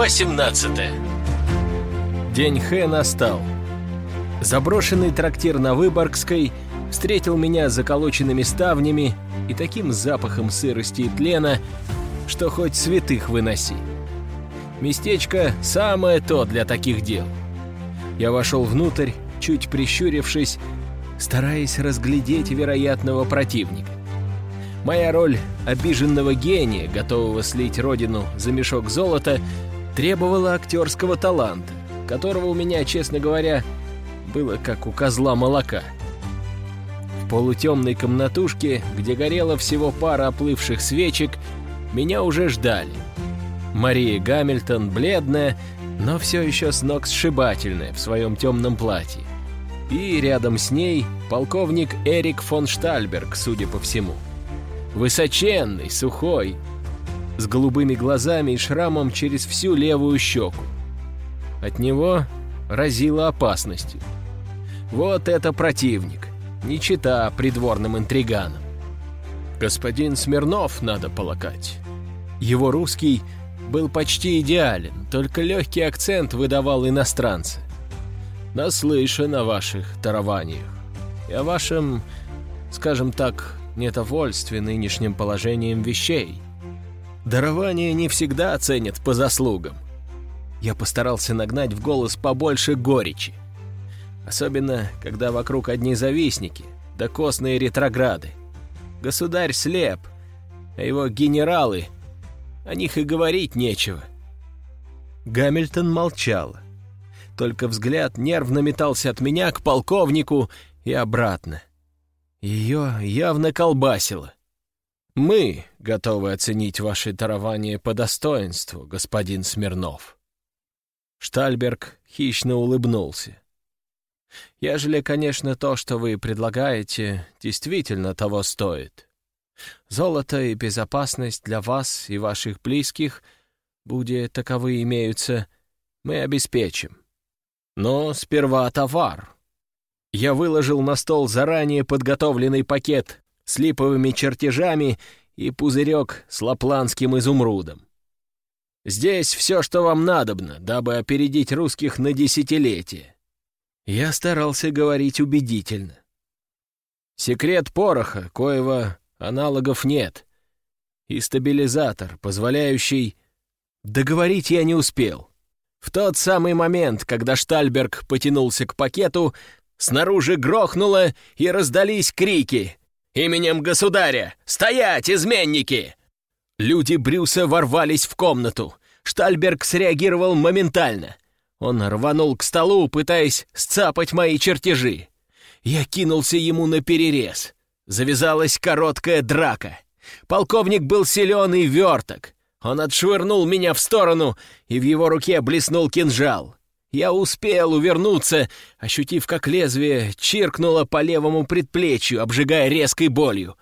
Глава 17 День Хэ настал. Заброшенный трактир на Выборгской встретил меня заколоченными ставнями и таким запахом сырости и тлена, что хоть святых выноси. Местечко самое то для таких дел. Я вошел внутрь, чуть прищурившись, стараясь разглядеть вероятного противника. Моя роль обиженного гения, готового слить родину за мешок золота, требовала актерского таланта, которого у меня, честно говоря, было как у козла молока. В полутемной комнатушке, где горела всего пара оплывших свечек, меня уже ждали. Мария Гамильтон, бледная, но все еще с ног сшибательная в своем темном платье. И рядом с ней полковник Эрик фон Штальберг, судя по всему. Высоченный, сухой, с голубыми глазами и шрамом через всю левую щеку. От него разило опасностью. Вот это противник, не чита придворным интриганам. Господин Смирнов, надо полагать. Его русский был почти идеален, только легкий акцент выдавал иностранца. Наслышан о ваших тарованиях и о вашем, скажем так, недовольстве нынешним положением вещей. Дарование не всегда ценят по заслугам. Я постарался нагнать в голос побольше горечи. Особенно, когда вокруг одни завистники, да костные ретрограды. Государь слеп, а его генералы, о них и говорить нечего. Гамильтон молчал. Только взгляд нервно метался от меня к полковнику и обратно. Ее явно колбасило. «Мы готовы оценить ваше дарование по достоинству, господин Смирнов». Штальберг хищно улыбнулся. «Ежели, конечно, то, что вы предлагаете, действительно того стоит. Золото и безопасность для вас и ваших близких, будь таковы имеются, мы обеспечим. Но сперва товар». Я выложил на стол заранее подготовленный пакет с липовыми чертежами и пузырек с лапландским изумрудом. Здесь все, что вам надобно, дабы опередить русских на десятилетие. Я старался говорить убедительно. Секрет пороха, коего аналогов нет, и стабилизатор, позволяющий... Договорить я не успел. В тот самый момент, когда Штальберг потянулся к пакету, снаружи грохнуло и раздались крики. «Именем государя! Стоять, изменники!» Люди Брюса ворвались в комнату. Штальберг среагировал моментально. Он рванул к столу, пытаясь сцапать мои чертежи. Я кинулся ему на перерез. Завязалась короткая драка. Полковник был силен и верток. Он отшвырнул меня в сторону, и в его руке блеснул кинжал. Я успел увернуться, ощутив, как лезвие чиркнуло по левому предплечью, обжигая резкой болью.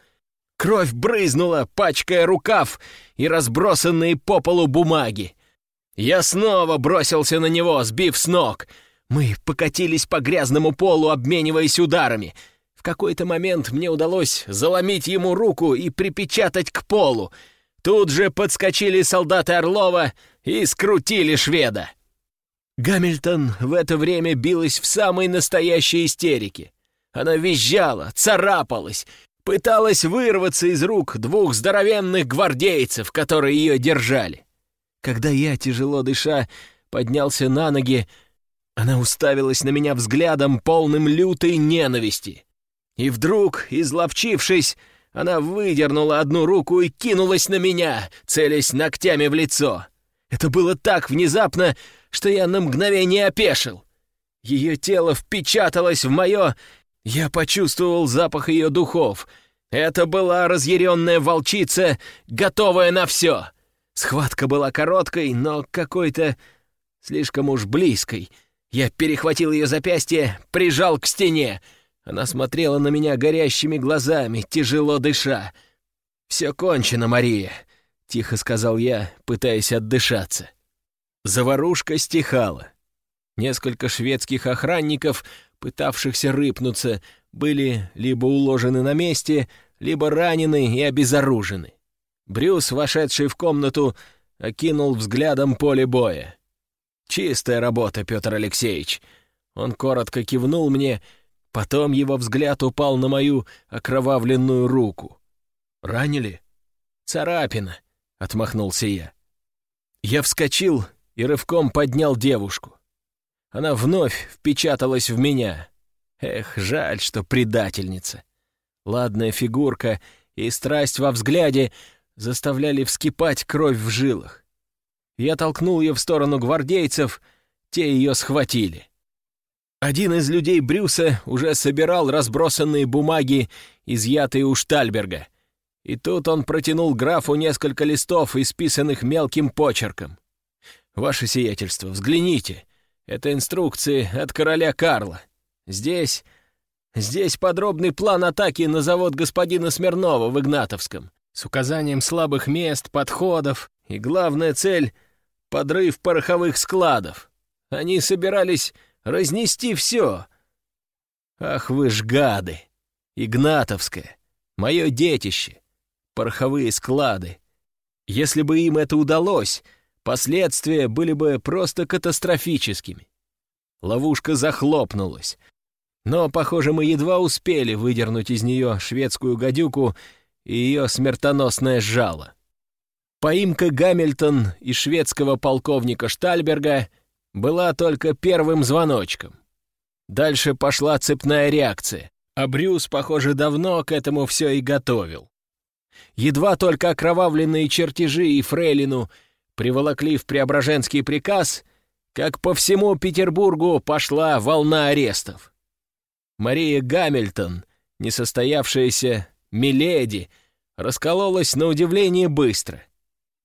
Кровь брызнула, пачкая рукав и разбросанные по полу бумаги. Я снова бросился на него, сбив с ног. Мы покатились по грязному полу, обмениваясь ударами. В какой-то момент мне удалось заломить ему руку и припечатать к полу. Тут же подскочили солдаты Орлова и скрутили шведа. Гамильтон в это время билась в самой настоящей истерике. Она визжала, царапалась, пыталась вырваться из рук двух здоровенных гвардейцев, которые ее держали. Когда я, тяжело дыша, поднялся на ноги, она уставилась на меня взглядом, полным лютой ненависти. И вдруг, изловчившись, она выдернула одну руку и кинулась на меня, целясь ногтями в лицо. Это было так внезапно, что я на мгновение опешил. Ее тело впечаталось в мое... Я почувствовал запах ее духов. Это была разъяренная волчица, готовая на все. Схватка была короткой, но какой-то слишком уж близкой. Я перехватил ее запястье, прижал к стене. Она смотрела на меня горящими глазами, тяжело дыша. «Все кончено, Мария», — тихо сказал я, пытаясь отдышаться. Заварушка стихала. Несколько шведских охранников, пытавшихся рыпнуться, были либо уложены на месте, либо ранены и обезоружены. Брюс, вошедший в комнату, окинул взглядом поле боя. «Чистая работа, Петр Алексеевич!» Он коротко кивнул мне, потом его взгляд упал на мою окровавленную руку. «Ранили?» «Царапина», — отмахнулся я. Я вскочил и рывком поднял девушку. Она вновь впечаталась в меня. Эх, жаль, что предательница. Ладная фигурка и страсть во взгляде заставляли вскипать кровь в жилах. Я толкнул ее в сторону гвардейцев, те ее схватили. Один из людей Брюса уже собирал разбросанные бумаги, изъятые у Штальберга. И тут он протянул графу несколько листов, исписанных мелким почерком. «Ваше сиятельство, взгляните. Это инструкции от короля Карла. Здесь... Здесь подробный план атаки на завод господина Смирнова в Игнатовском, с указанием слабых мест, подходов, и главная цель — подрыв пороховых складов. Они собирались разнести все. Ах вы ж гады! Игнатовское, мое детище, пороховые склады. Если бы им это удалось, последствия были бы просто катастрофическими. Ловушка захлопнулась. Но, похоже, мы едва успели выдернуть из нее шведскую гадюку и ее смертоносное жало. Поимка Гамильтон и шведского полковника Штальберга была только первым звоночком. Дальше пошла цепная реакция, а Брюс, похоже, давно к этому все и готовил. Едва только окровавленные чертежи и фрейлину приволокли в Преображенский приказ, как по всему Петербургу пошла волна арестов. Мария Гамильтон, несостоявшаяся Миледи, раскололась на удивление быстро.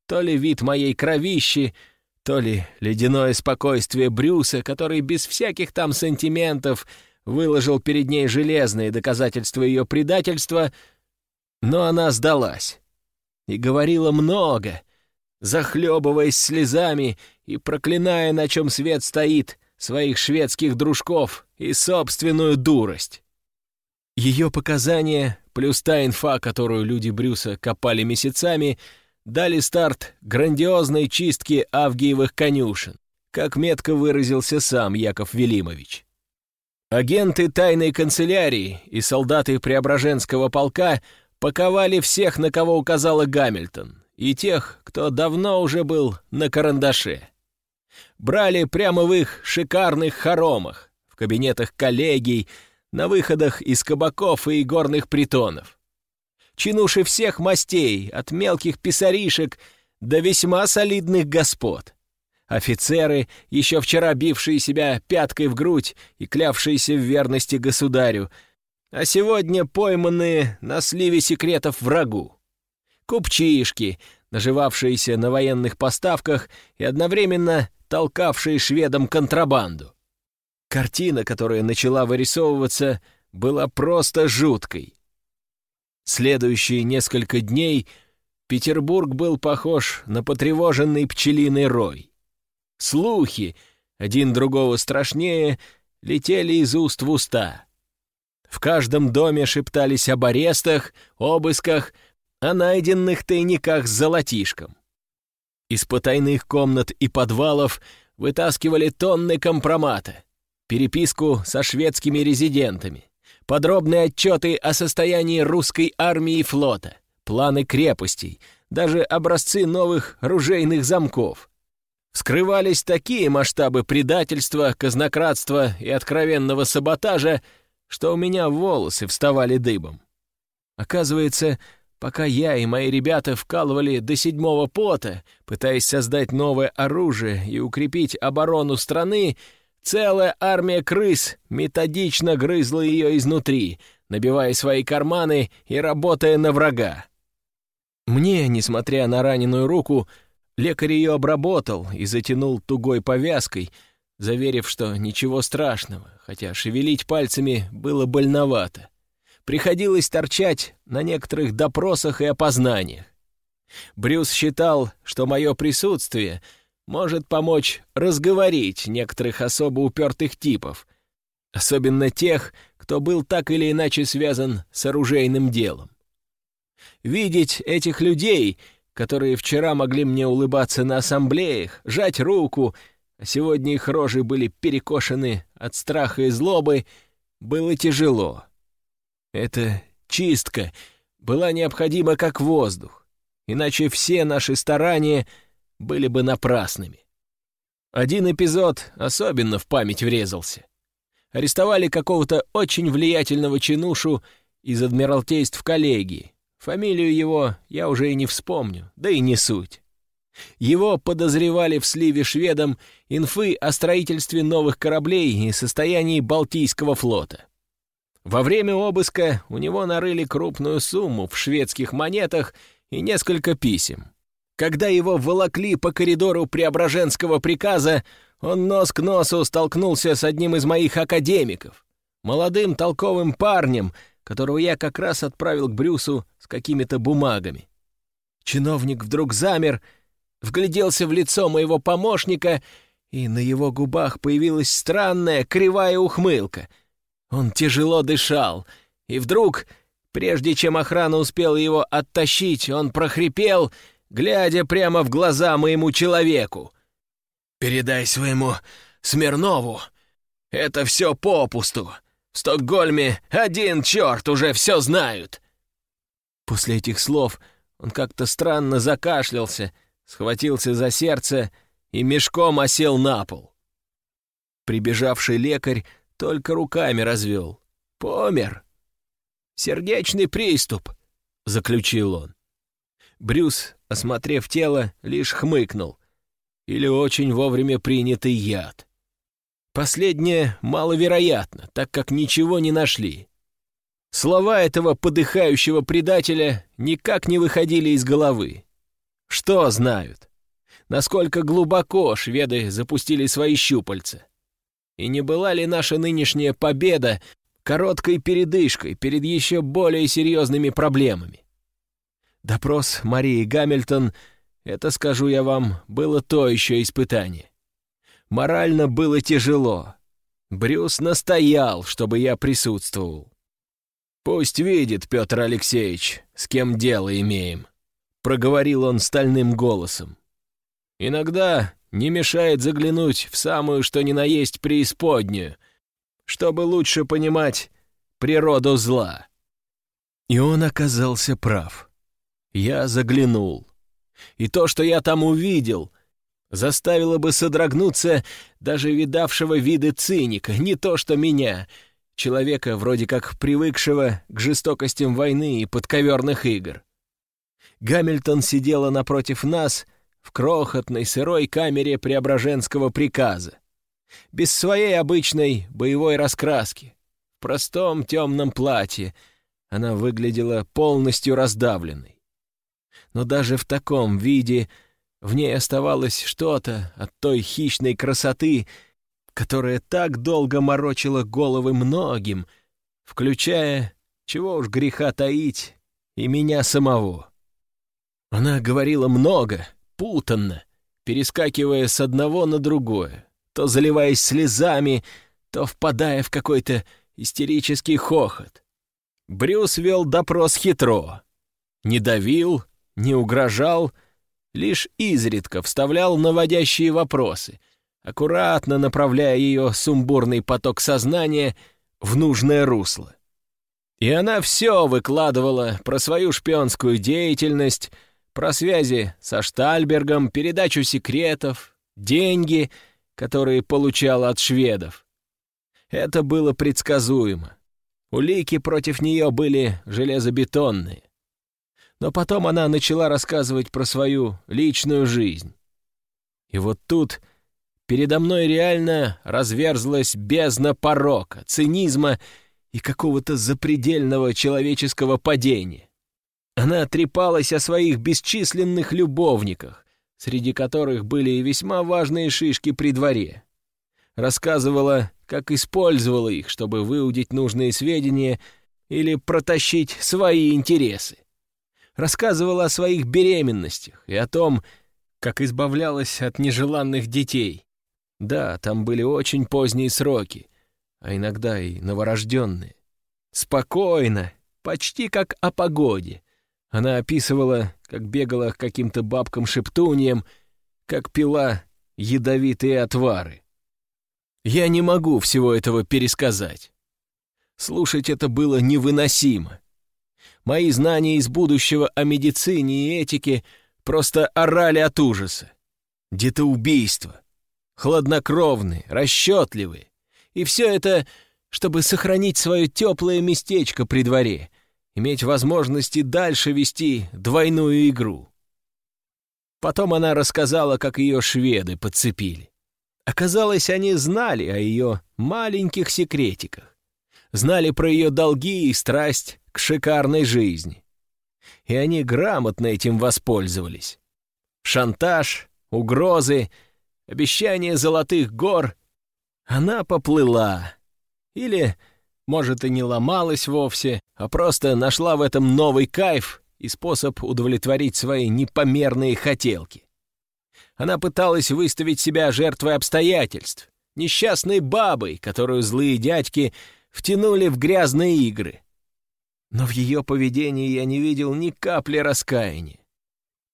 То ли вид моей кровищи — то ли ледяное спокойствие Брюса, который без всяких там сантиментов выложил перед ней железные доказательства ее предательства, но она сдалась. И говорила много, захлебываясь слезами и проклиная, на чем свет стоит, своих шведских дружков и собственную дурость. Ее показания, плюс та инфа, которую люди Брюса копали месяцами — дали старт грандиозной чистке Авгиевых конюшен, как метко выразился сам Яков Велимович. Агенты тайной канцелярии и солдаты Преображенского полка паковали всех, на кого указала Гамильтон, и тех, кто давно уже был на карандаше. Брали прямо в их шикарных хоромах, в кабинетах коллегий, на выходах из кабаков и горных притонов чинуши всех мастей, от мелких писаришек до весьма солидных господ. Офицеры, еще вчера бившие себя пяткой в грудь и клявшиеся в верности государю, а сегодня пойманные на сливе секретов врагу. Купчишки, наживавшиеся на военных поставках и одновременно толкавшие шведам контрабанду. Картина, которая начала вырисовываться, была просто жуткой. Следующие несколько дней Петербург был похож на потревоженный пчелиный рой. Слухи, один другого страшнее, летели из уст в уста. В каждом доме шептались об арестах, обысках, о найденных тайниках с золотишком. Из потайных комнат и подвалов вытаскивали тонны компромата, переписку со шведскими резидентами подробные отчеты о состоянии русской армии и флота, планы крепостей, даже образцы новых ружейных замков. Вскрывались такие масштабы предательства, казнократства и откровенного саботажа, что у меня волосы вставали дыбом. Оказывается, пока я и мои ребята вкалывали до седьмого пота, пытаясь создать новое оружие и укрепить оборону страны, Целая армия крыс методично грызла ее изнутри, набивая свои карманы и работая на врага. Мне, несмотря на раненую руку, лекарь ее обработал и затянул тугой повязкой, заверив, что ничего страшного, хотя шевелить пальцами было больновато. Приходилось торчать на некоторых допросах и опознаниях. Брюс считал, что мое присутствие — может помочь разговорить некоторых особо упертых типов, особенно тех, кто был так или иначе связан с оружейным делом. Видеть этих людей, которые вчера могли мне улыбаться на ассамблеях, жать руку, а сегодня их рожи были перекошены от страха и злобы, было тяжело. Эта чистка была необходима как воздух, иначе все наши старания были бы напрасными. Один эпизод особенно в память врезался. Арестовали какого-то очень влиятельного чинушу из Адмиралтейств коллегии. Фамилию его я уже и не вспомню, да и не суть. Его подозревали в сливе шведам инфы о строительстве новых кораблей и состоянии Балтийского флота. Во время обыска у него нарыли крупную сумму в шведских монетах и несколько писем. Когда его волокли по коридору Преображенского приказа, он нос к носу столкнулся с одним из моих академиков, молодым толковым парнем, которого я как раз отправил к Брюсу с какими-то бумагами. Чиновник вдруг замер, вгляделся в лицо моего помощника, и на его губах появилась странная кривая ухмылка — он тяжело дышал, и вдруг, прежде чем охрана успела его оттащить, он прохрипел, глядя прямо в глаза моему человеку. «Передай своему Смирнову, это все попусту. В Стокгольме один черт уже все знают». После этих слов он как-то странно закашлялся, схватился за сердце и мешком осел на пол. Прибежавший лекарь только руками развел. Помер. Сердечный приступ, заключил он. Брюс, осмотрев тело, лишь хмыкнул. Или очень вовремя принятый яд. Последнее маловероятно, так как ничего не нашли. Слова этого подыхающего предателя никак не выходили из головы. Что знают? Насколько глубоко шведы запустили свои щупальца? И не была ли наша нынешняя победа короткой передышкой перед еще более серьезными проблемами? Допрос Марии Гамильтон, это, скажу я вам, было то еще испытание. Морально было тяжело. Брюс настоял, чтобы я присутствовал. «Пусть видит, Петр Алексеевич, с кем дело имеем», — проговорил он стальным голосом. «Иногда не мешает заглянуть в самую что ни на есть преисподнюю, чтобы лучше понимать природу зла. И он оказался прав. Я заглянул. И то, что я там увидел, заставило бы содрогнуться даже видавшего виды циника, не то что меня, человека, вроде как привыкшего к жестокостям войны и подковерных игр. Гамильтон сидела напротив нас в крохотной сырой камере Преображенского приказа, без своей обычной боевой раскраски, в простом темном платье, она выглядела полностью раздавленной. Но даже в таком виде в ней оставалось что-то от той хищной красоты, которая так долго морочила головы многим, включая, чего уж греха таить, и меня самого. Она говорила много, путанно, перескакивая с одного на другое, то заливаясь слезами, то впадая в какой-то истерический хохот. Брюс вел допрос хитро. Не давил, не угрожал, лишь изредка вставлял наводящие вопросы, аккуратно направляя ее сумбурный поток сознания в нужное русло. И она все выкладывала про свою шпионскую деятельность, про связи со Штальбергом, передачу секретов, деньги, которые получал от шведов. Это было предсказуемо. Улики против нее были железобетонные. Но потом она начала рассказывать про свою личную жизнь. И вот тут передо мной реально разверзлась бездна порока, цинизма и какого-то запредельного человеческого падения. Она трепалась о своих бесчисленных любовниках, среди которых были и весьма важные шишки при дворе. Рассказывала, как использовала их, чтобы выудить нужные сведения или протащить свои интересы. Рассказывала о своих беременностях и о том, как избавлялась от нежеланных детей. Да, там были очень поздние сроки, а иногда и новорожденные. Спокойно, почти как о погоде, Она описывала, как бегала к каким-то бабкам-шептуньям, как пила ядовитые отвары. Я не могу всего этого пересказать. Слушать это было невыносимо. Мои знания из будущего о медицине и этике просто орали от ужаса. Детоубийство. Хладнокровные, расчетливые. И все это, чтобы сохранить свое теплое местечко при дворе, иметь возможность и дальше вести двойную игру. Потом она рассказала, как ее шведы подцепили. Оказалось, они знали о ее маленьких секретиках. Знали про ее долги и страсть к шикарной жизни. И они грамотно этим воспользовались. Шантаж, угрозы, обещание золотых гор. Она поплыла. Или, может, и не ломалась вовсе, а просто нашла в этом новый кайф и способ удовлетворить свои непомерные хотелки. Она пыталась выставить себя жертвой обстоятельств, несчастной бабой, которую злые дядьки втянули в грязные игры. Но в ее поведении я не видел ни капли раскаяния.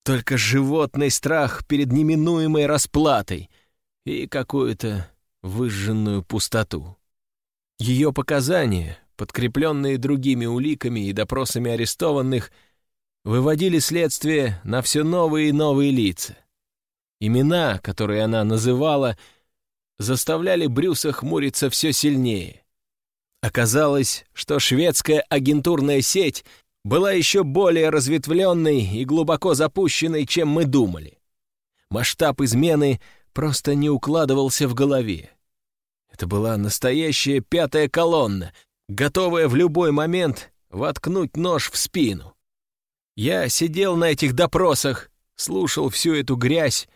Только животный страх перед неминуемой расплатой и какую-то выжженную пустоту. Ее показания, подкрепленные другими уликами и допросами арестованных, выводили следствие на все новые и новые лица. Имена, которые она называла, заставляли Брюса хмуриться все сильнее. Оказалось, что шведская агентурная сеть была еще более разветвленной и глубоко запущенной, чем мы думали. Масштаб измены просто не укладывался в голове. Это была настоящая пятая колонна, готовая в любой момент воткнуть нож в спину. Я сидел на этих допросах, слушал всю эту грязь,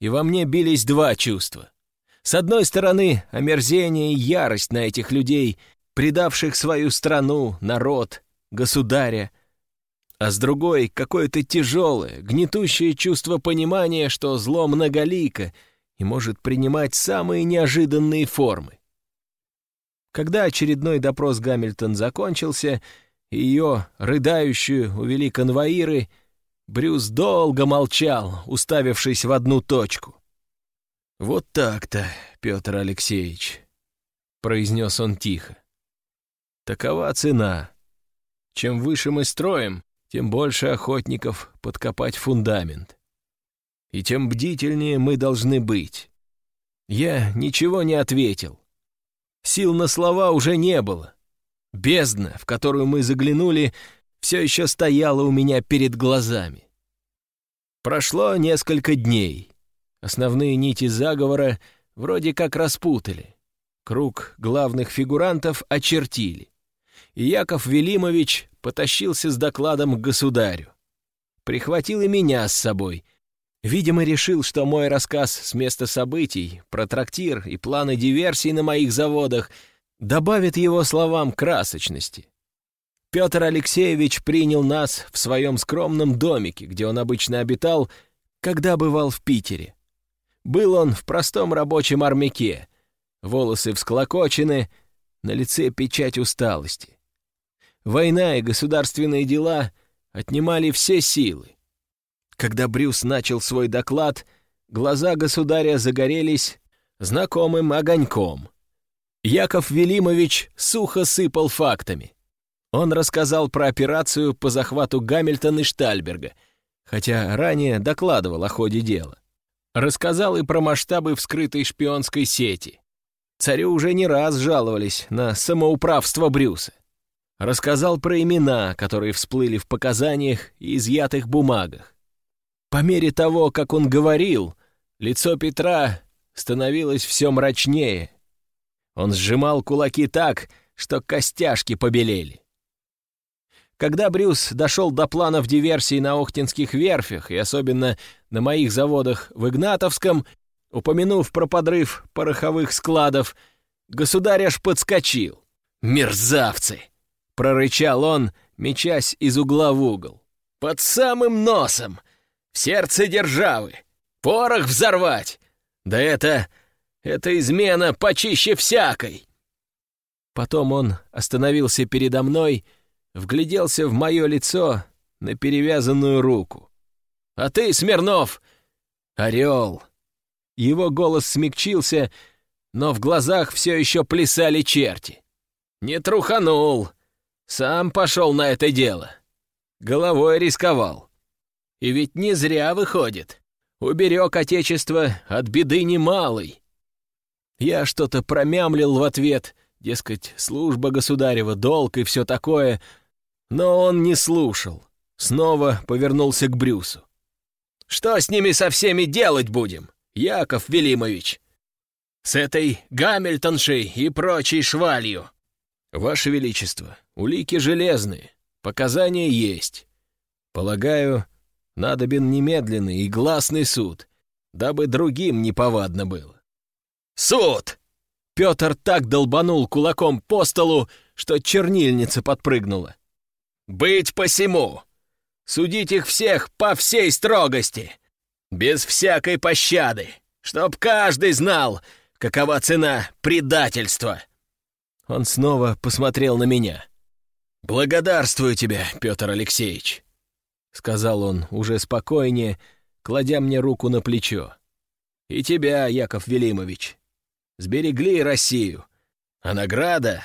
и во мне бились два чувства. С одной стороны, омерзение и ярость на этих людей — предавших свою страну, народ, государя, а с другой — какое-то тяжелое, гнетущее чувство понимания, что зло многолико и может принимать самые неожиданные формы. Когда очередной допрос Гамильтон закончился, и ее, рыдающую, увели конвоиры, Брюс долго молчал, уставившись в одну точку. «Вот так-то, Петр Алексеевич», — произнес он тихо. Такова цена. Чем выше мы строим, тем больше охотников подкопать фундамент. И тем бдительнее мы должны быть. Я ничего не ответил. Сил на слова уже не было. Бездна, в которую мы заглянули, все еще стояла у меня перед глазами. Прошло несколько дней. Основные нити заговора вроде как распутали. Круг главных фигурантов очертили и Яков Велимович потащился с докладом к государю. Прихватил и меня с собой. Видимо, решил, что мой рассказ с места событий, про трактир и планы диверсий на моих заводах добавит его словам красочности. Петр Алексеевич принял нас в своем скромном домике, где он обычно обитал, когда бывал в Питере. Был он в простом рабочем армяке, волосы всклокочены, на лице печать усталости. Война и государственные дела отнимали все силы. Когда Брюс начал свой доклад, глаза государя загорелись знакомым огоньком. Яков Велимович сухо сыпал фактами. Он рассказал про операцию по захвату Гамильтона и Штальберга, хотя ранее докладывал о ходе дела. Рассказал и про масштабы вскрытой шпионской сети. Царю уже не раз жаловались на самоуправство Брюса. Рассказал про имена, которые всплыли в показаниях и изъятых бумагах. По мере того, как он говорил, лицо Петра становилось все мрачнее. Он сжимал кулаки так, что костяшки побелели. Когда Брюс дошел до планов диверсий на Охтинских верфях и особенно на моих заводах в Игнатовском, упомянув про подрыв пороховых складов, государь аж подскочил. «Мерзавцы!» — прорычал он, мечась из угла в угол. «Под самым носом! В сердце державы! Порох взорвать! Да это... это измена почище всякой!» Потом он остановился передо мной, вгляделся в мое лицо на перевязанную руку. «А ты, Смирнов, орел!» Его голос смягчился, но в глазах все еще плясали черти. «Не труханул! Сам пошел на это дело. Головой рисковал. И ведь не зря выходит. Уберег Отечество от беды немалой. Я что-то промямлил в ответ, дескать, служба государева, долг и все такое, но он не слушал. Снова повернулся к Брюсу. «Что с ними со всеми делать будем, Яков Велимович? С этой Гамильтоншей и прочей швалью?» «Ваше Величество, улики железные, показания есть. Полагаю, надобен немедленный и гласный суд, дабы другим неповадно было». «Суд!» Петр так долбанул кулаком по столу, что чернильница подпрыгнула. «Быть посему! Судить их всех по всей строгости, без всякой пощады, чтоб каждый знал, какова цена предательства!» Он снова посмотрел на меня. «Благодарствую тебя, Петр Алексеевич», — сказал он уже спокойнее, кладя мне руку на плечо. «И тебя, Яков Велимович. Сберегли Россию. А награда?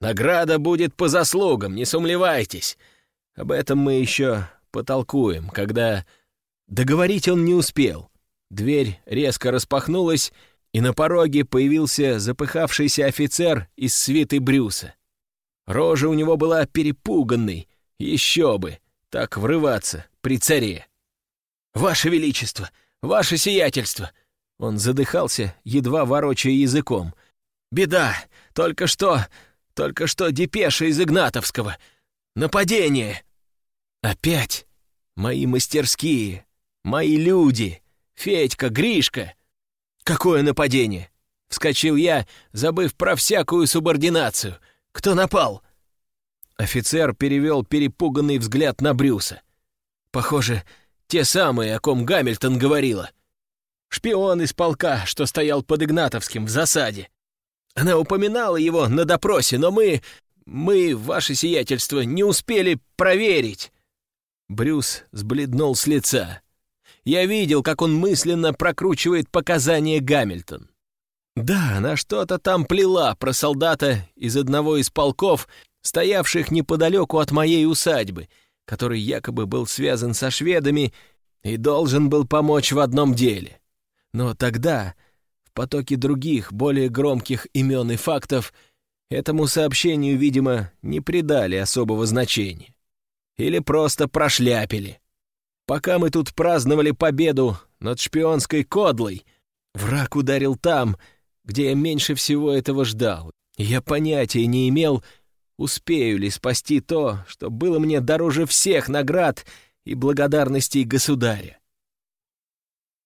Награда будет по заслугам, не сумлевайтесь. Об этом мы еще потолкуем, когда...» Договорить он не успел. Дверь резко распахнулась, и на пороге появился запыхавшийся офицер из свиты Брюса. Рожа у него была перепуганной, еще бы, так врываться при царе. «Ваше Величество! Ваше Сиятельство!» Он задыхался, едва ворочая языком. «Беда! Только что... Только что депеша из Игнатовского! Нападение!» «Опять? Мои мастерские! Мои люди! Федька, Гришка! «Какое нападение?» — вскочил я, забыв про всякую субординацию. «Кто напал?» Офицер перевел перепуганный взгляд на Брюса. «Похоже, те самые, о ком Гамильтон говорила. Шпион из полка, что стоял под Игнатовским в засаде. Она упоминала его на допросе, но мы... мы, ваше сиятельство, не успели проверить». Брюс сбледнул с лица. Я видел, как он мысленно прокручивает показания Гамильтон. Да, она что-то там плела про солдата из одного из полков, стоявших неподалеку от моей усадьбы, который якобы был связан со шведами и должен был помочь в одном деле. Но тогда, в потоке других, более громких имен и фактов, этому сообщению, видимо, не придали особого значения. Или просто прошляпили. Пока мы тут праздновали победу над шпионской кодлой, враг ударил там, где я меньше всего этого ждал. Я понятия не имел, успею ли спасти то, что было мне дороже всех наград и благодарностей государя.